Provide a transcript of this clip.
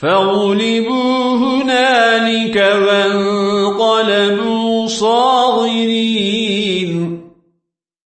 فغلبوا هنالك وانقلبوا صاغرين.